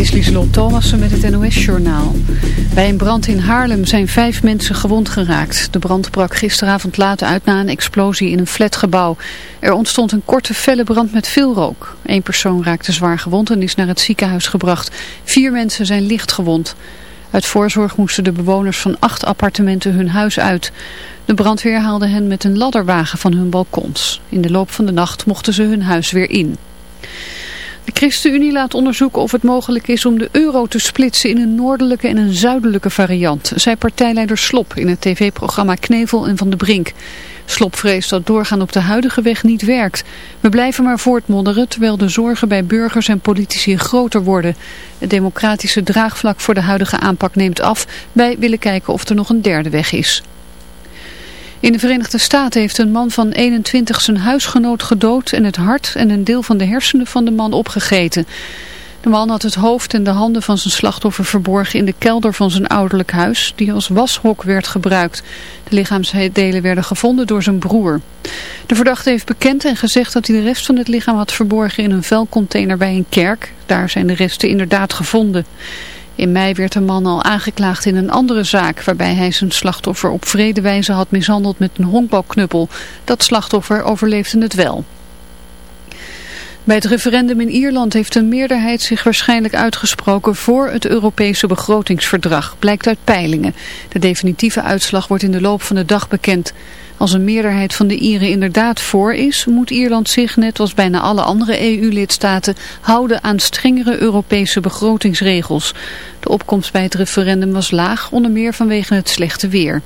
is Lieselot Thomassen met het NOS-journaal. Bij een brand in Haarlem zijn vijf mensen gewond geraakt. De brand brak gisteravond laat uit na een explosie in een flatgebouw. Er ontstond een korte felle brand met veel rook. Eén persoon raakte zwaar gewond en is naar het ziekenhuis gebracht. Vier mensen zijn licht gewond. Uit voorzorg moesten de bewoners van acht appartementen hun huis uit. De brandweer haalde hen met een ladderwagen van hun balkons. In de loop van de nacht mochten ze hun huis weer in. De ChristenUnie laat onderzoeken of het mogelijk is om de euro te splitsen in een noordelijke en een zuidelijke variant, zei partijleider Slop in het tv-programma Knevel en Van de Brink. Slop vreest dat doorgaan op de huidige weg niet werkt. We blijven maar voortmodderen terwijl de zorgen bij burgers en politici groter worden. Het democratische draagvlak voor de huidige aanpak neemt af. Wij willen kijken of er nog een derde weg is. In de Verenigde Staten heeft een man van 21 zijn huisgenoot gedood en het hart en een deel van de hersenen van de man opgegeten. De man had het hoofd en de handen van zijn slachtoffer verborgen in de kelder van zijn ouderlijk huis, die als washok werd gebruikt. De lichaamsdelen werden gevonden door zijn broer. De verdachte heeft bekend en gezegd dat hij de rest van het lichaam had verborgen in een vuilcontainer bij een kerk. Daar zijn de resten inderdaad gevonden. In mei werd de man al aangeklaagd in een andere zaak waarbij hij zijn slachtoffer op vrede wijze had mishandeld met een honkbalknuppel. Dat slachtoffer overleefde het wel. Bij het referendum in Ierland heeft een meerderheid zich waarschijnlijk uitgesproken voor het Europese begrotingsverdrag, blijkt uit peilingen. De definitieve uitslag wordt in de loop van de dag bekend. Als een meerderheid van de Ieren inderdaad voor is, moet Ierland zich, net als bijna alle andere EU-lidstaten, houden aan strengere Europese begrotingsregels. De opkomst bij het referendum was laag, onder meer vanwege het slechte weer.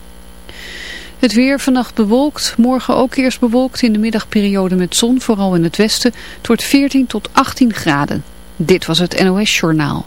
Het weer vannacht bewolkt, morgen ook eerst bewolkt in de middagperiode met zon, vooral in het westen. Het wordt 14 tot 18 graden. Dit was het NOS Journaal.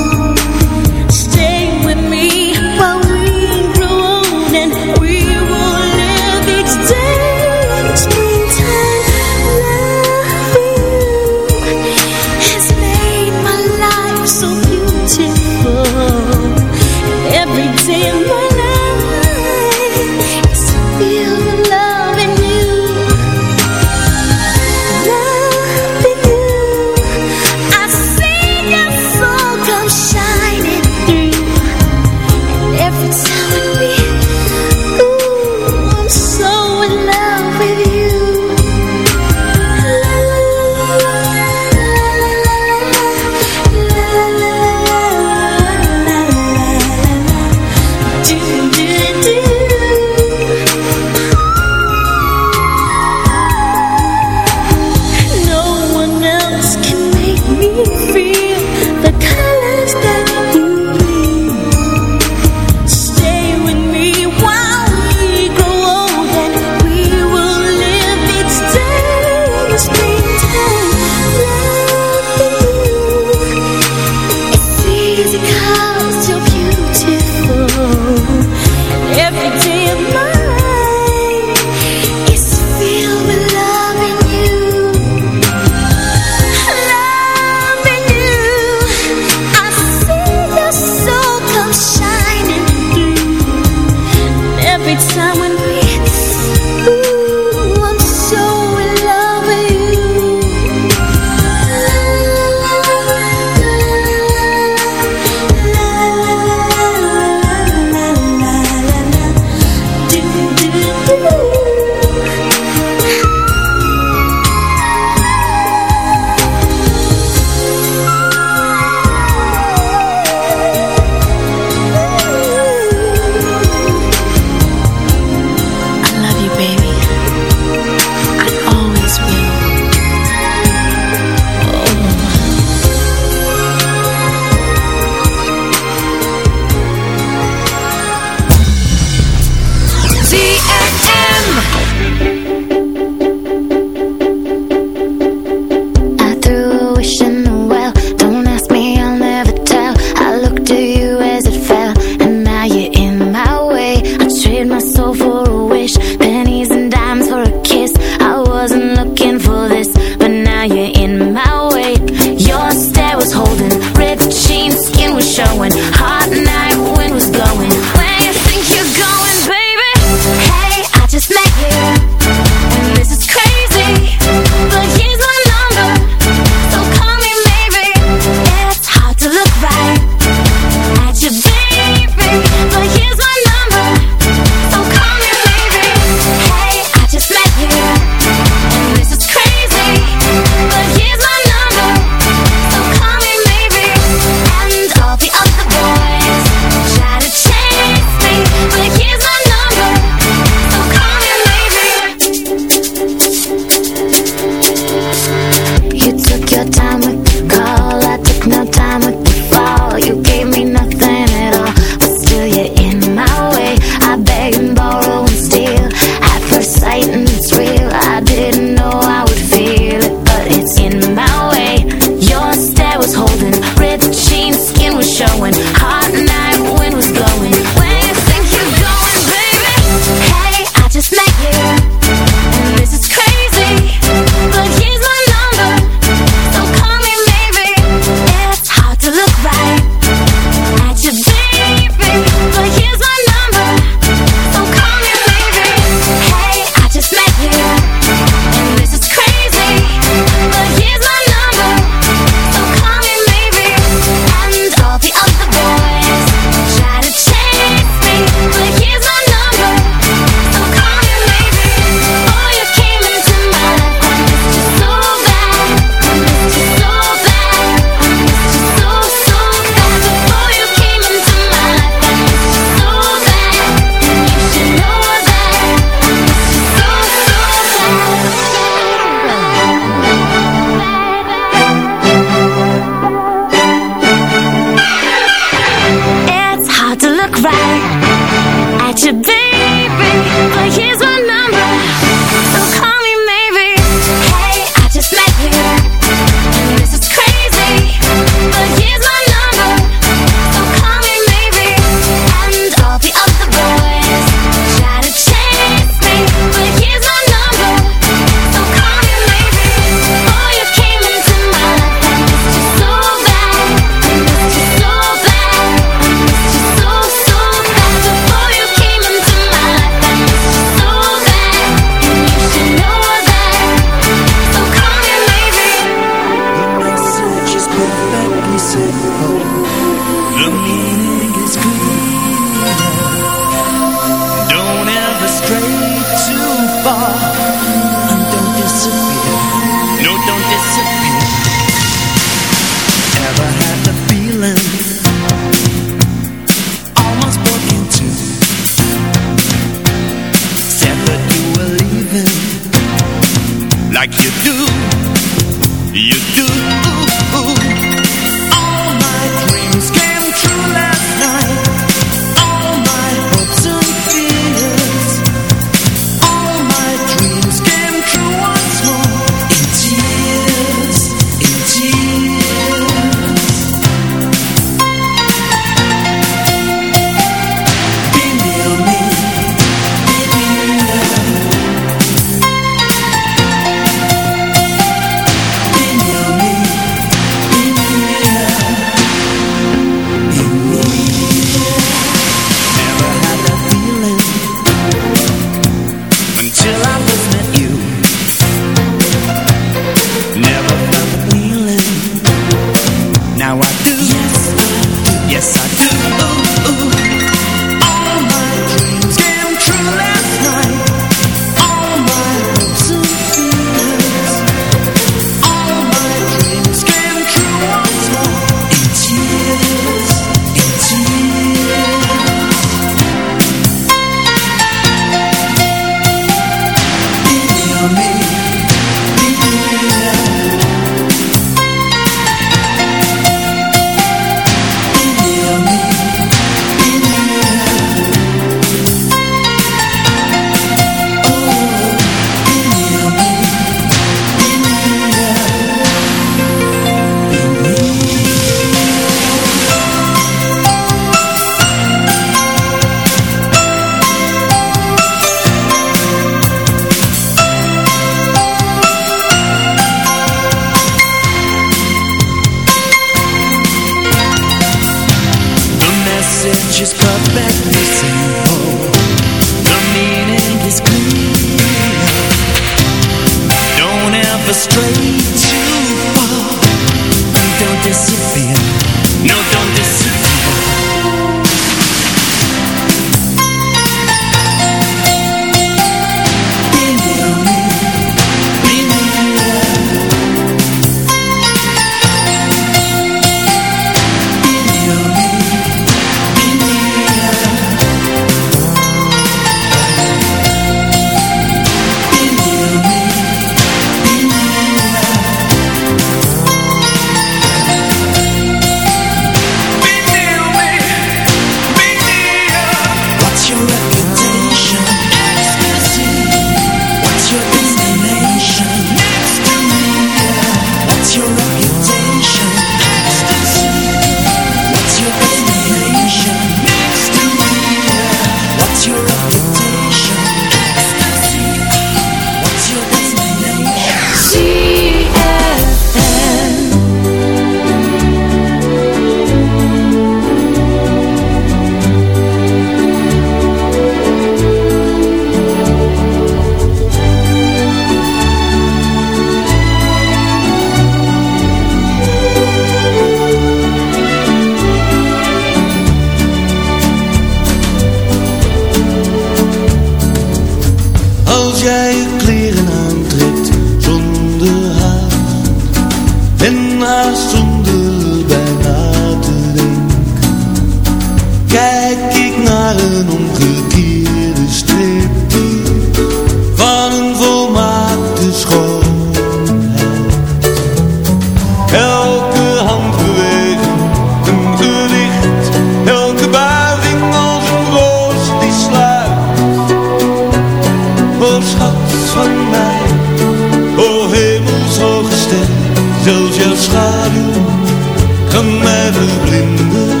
Met mij verblinden.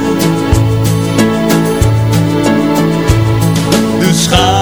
Dus ga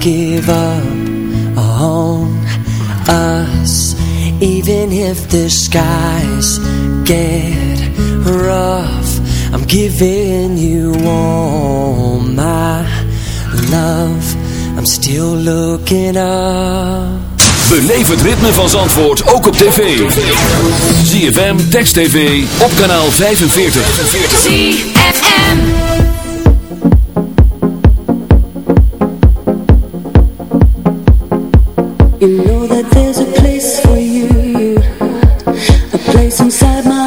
give up on us. Even if the skies get rough I'm giving you all my love. I'm still looking up. Beleef het ritme van Zandvoort ook op tv. ZFM, Text TV, op kanaal 45 ZFM You know that there's a place for you, a place inside my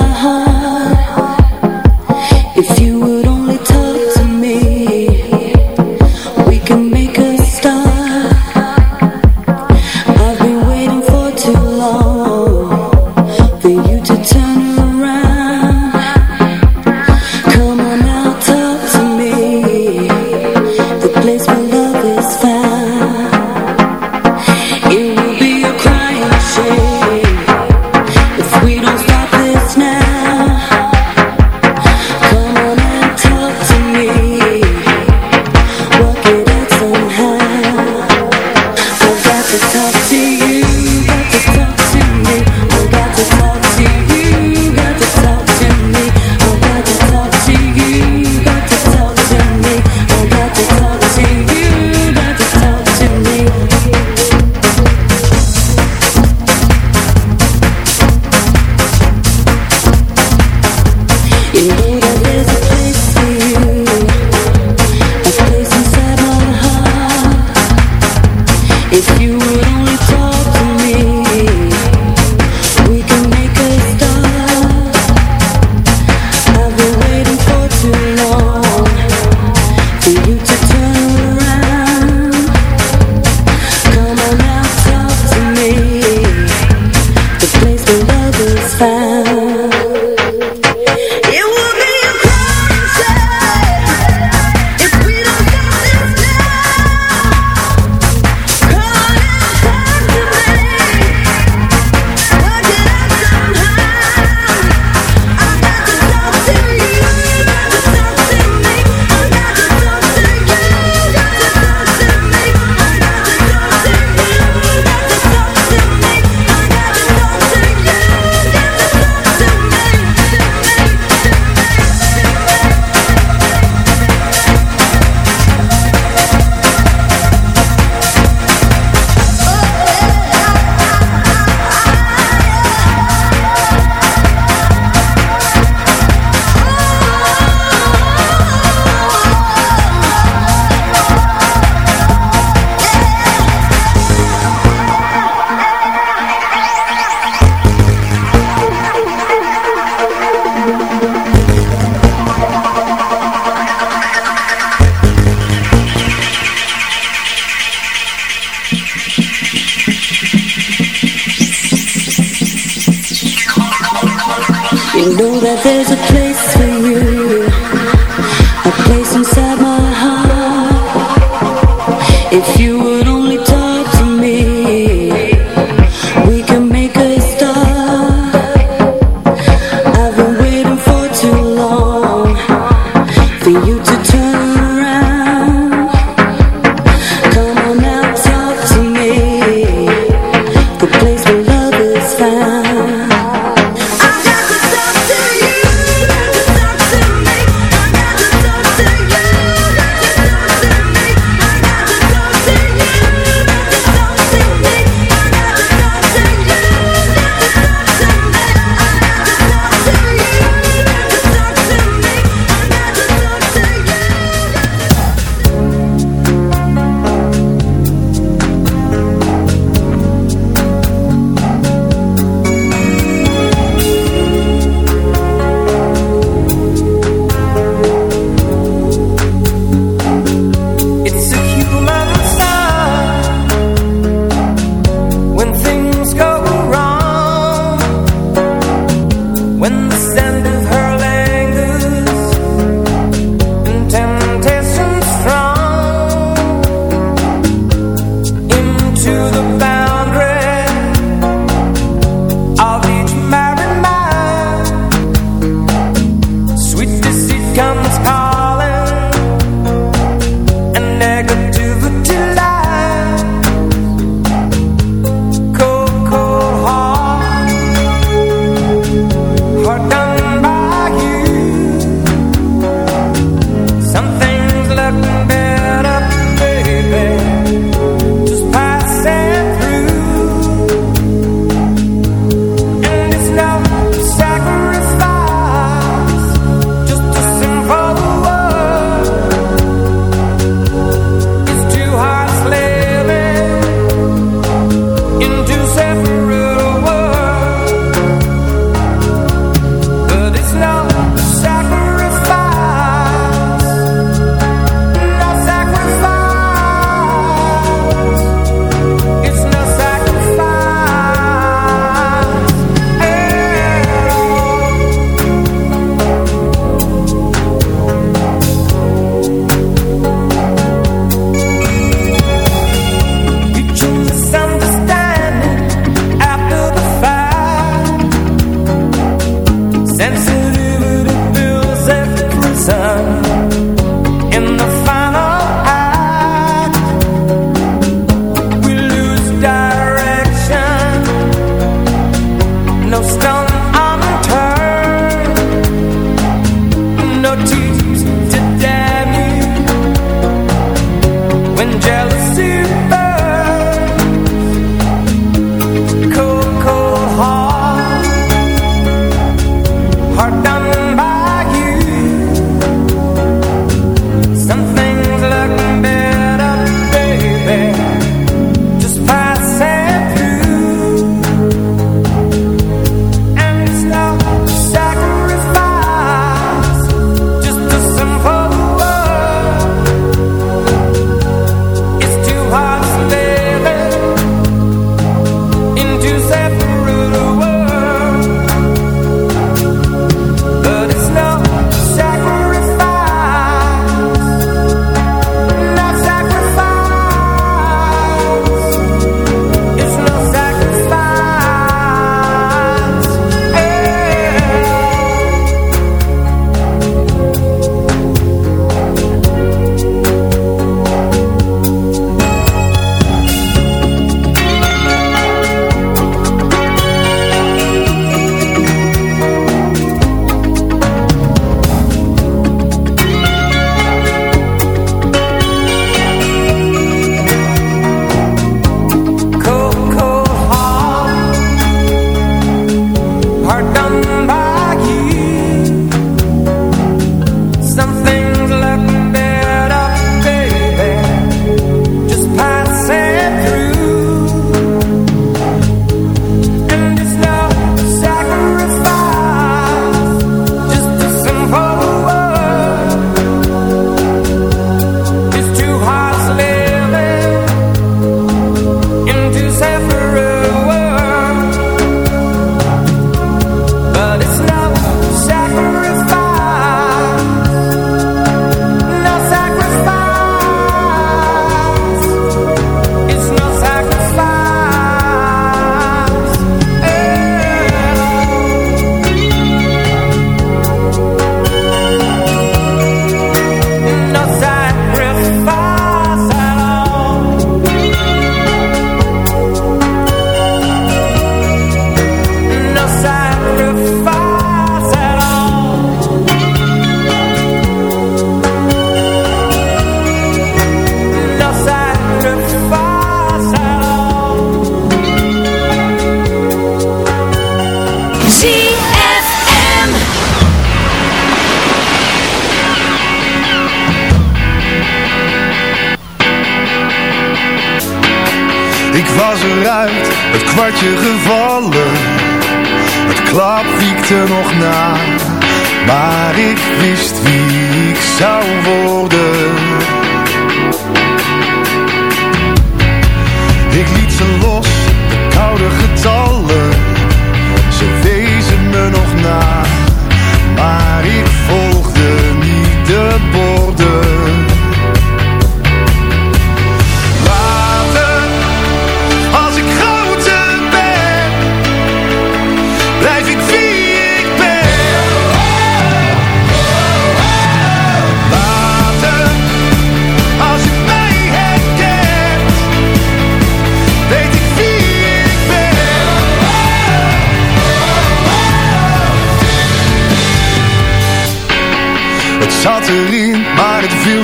achterin, maar het viel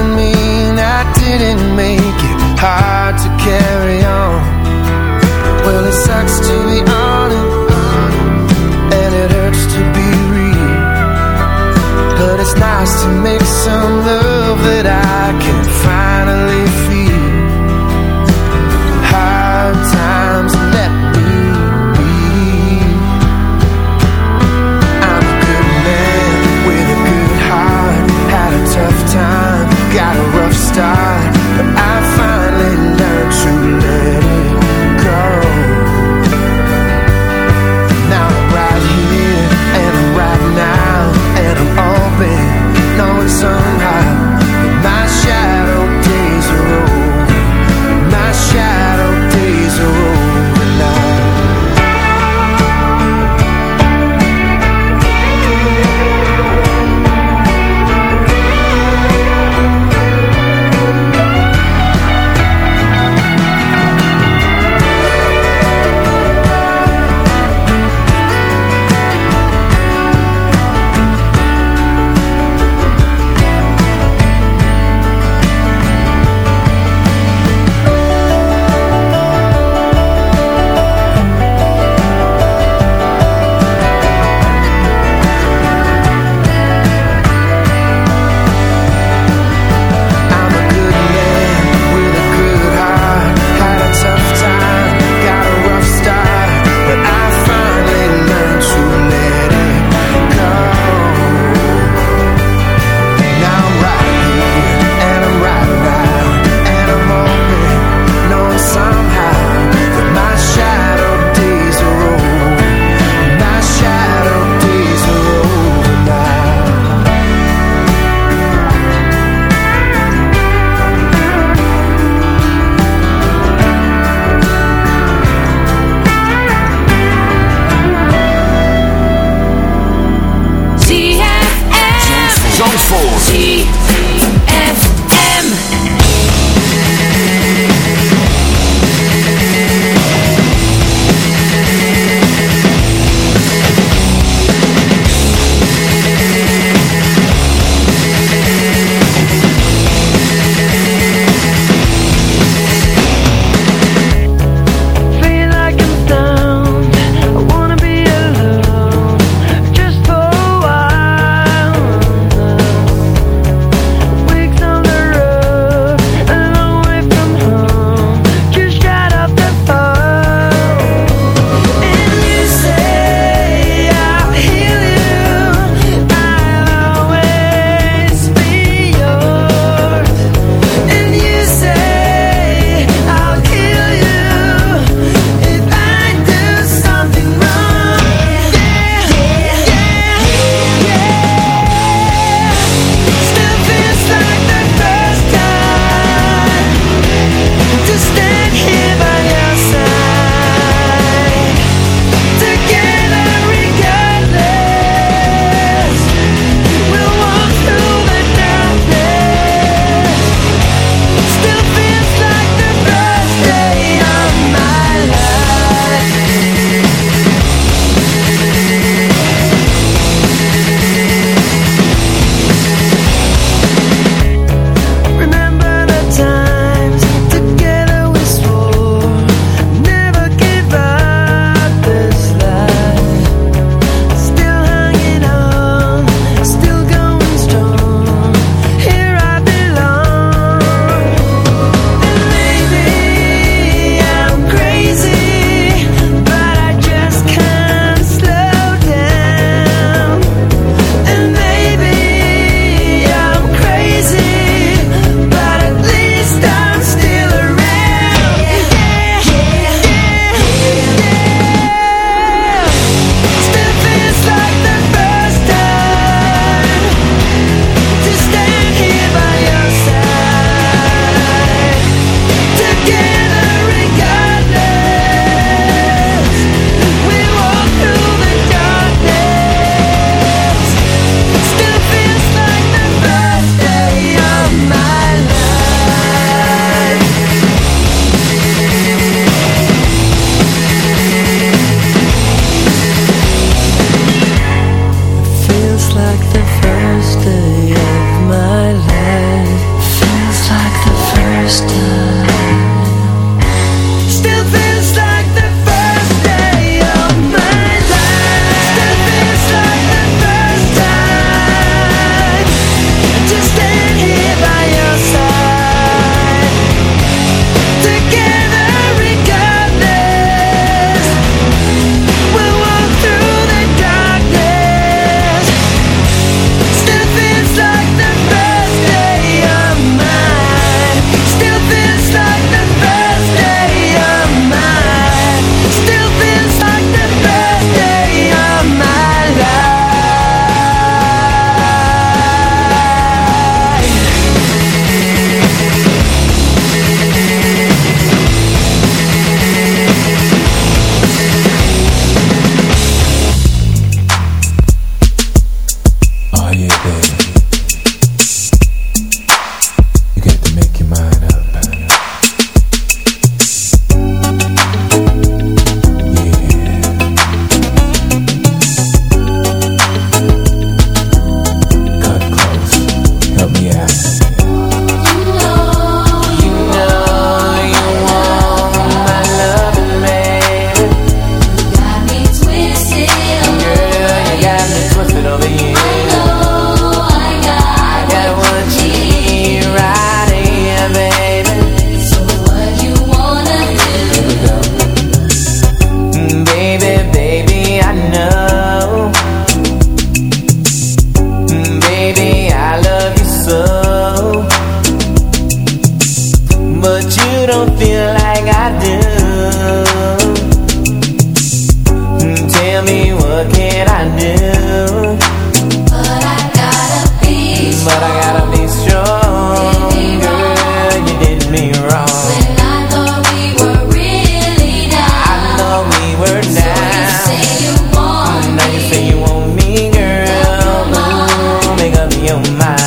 and me.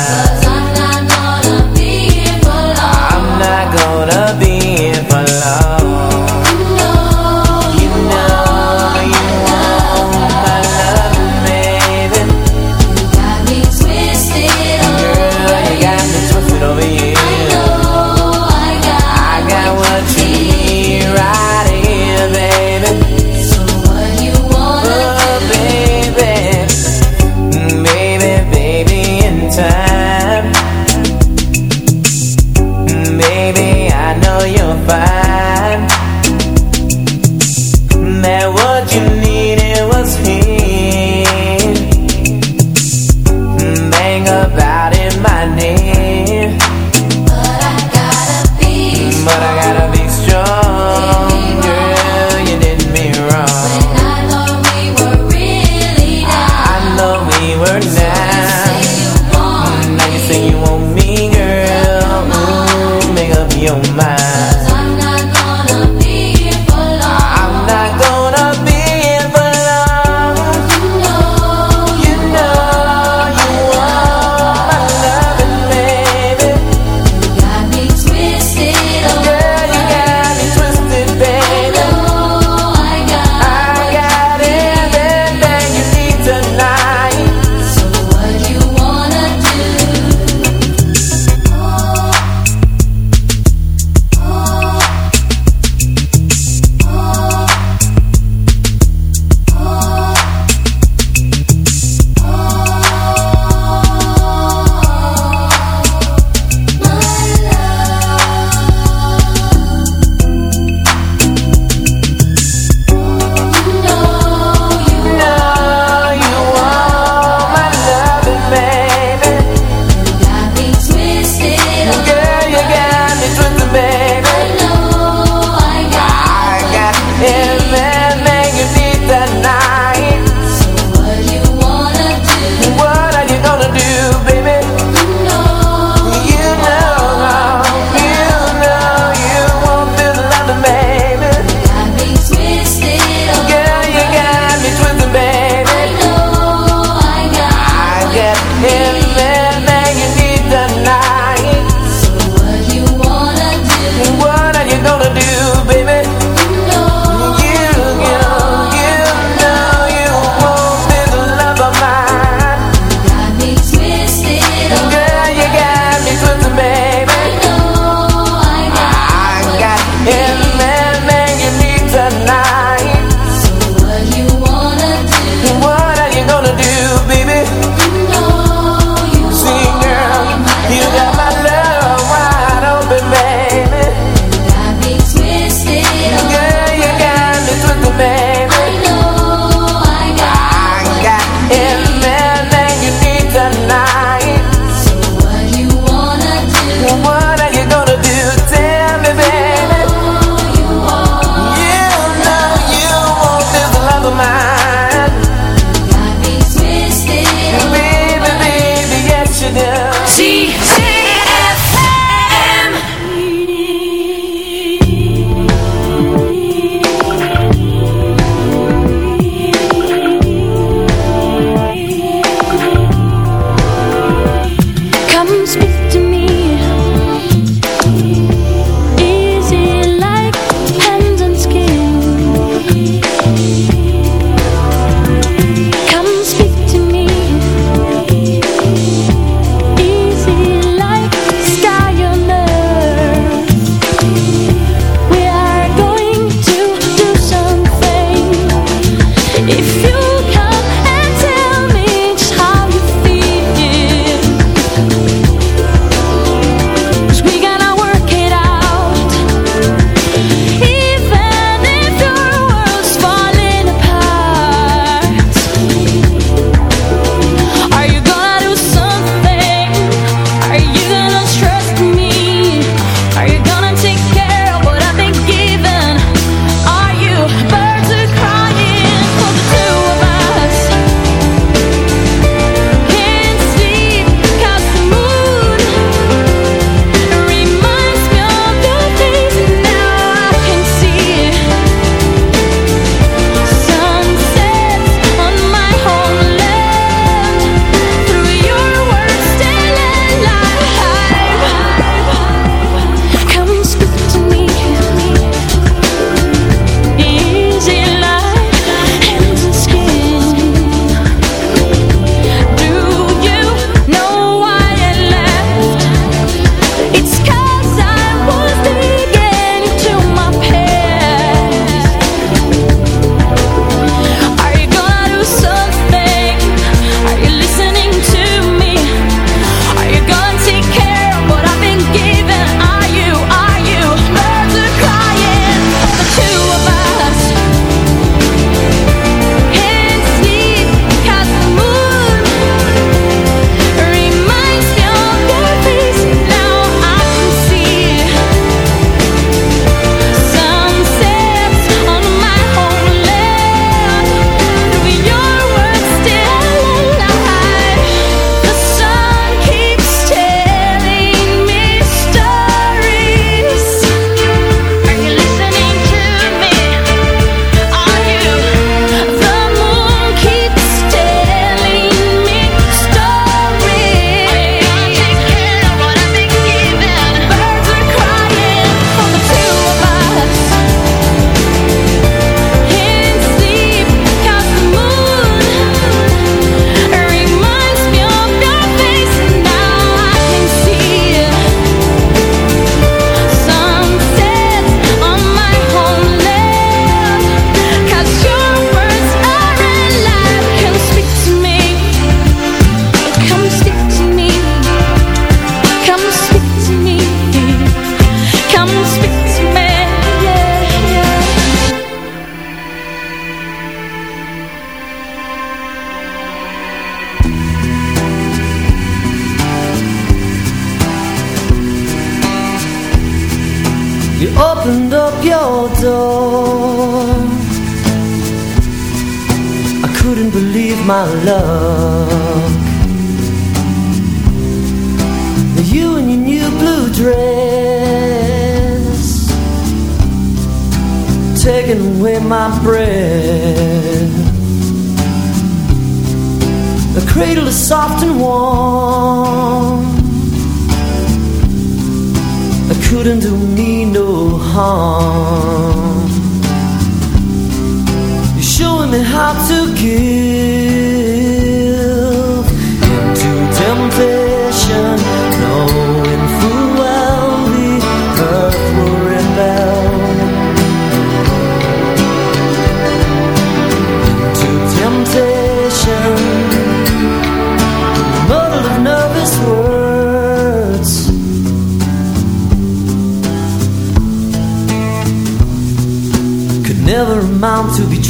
Your couldn't do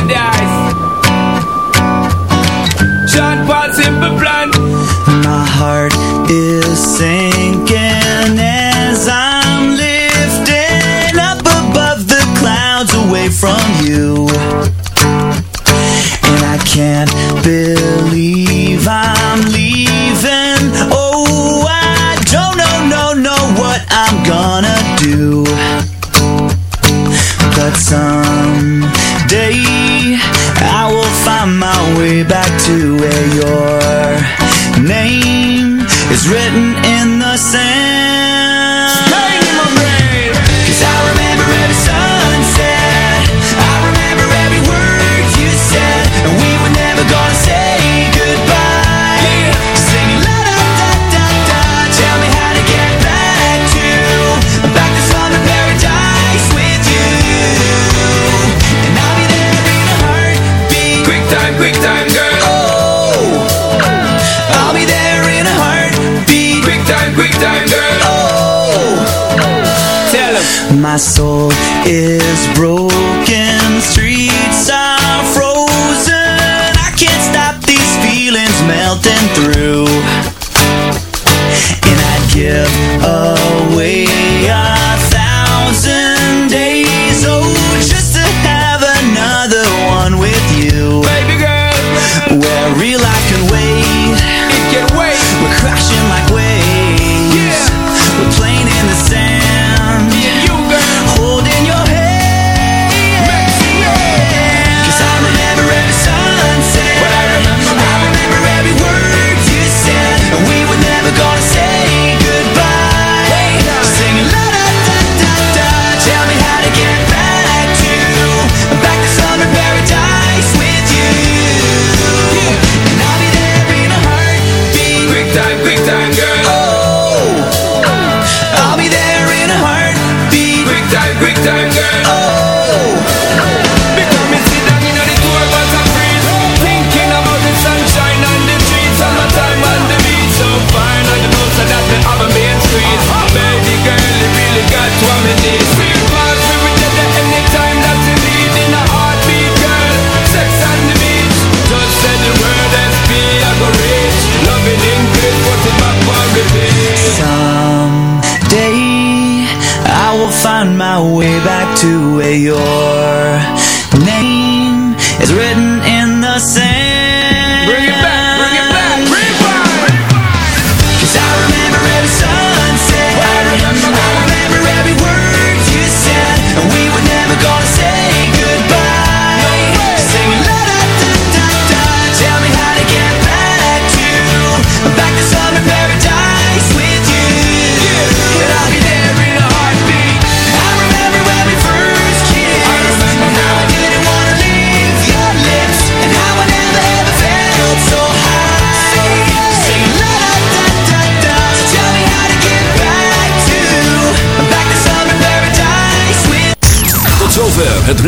paradise. is broken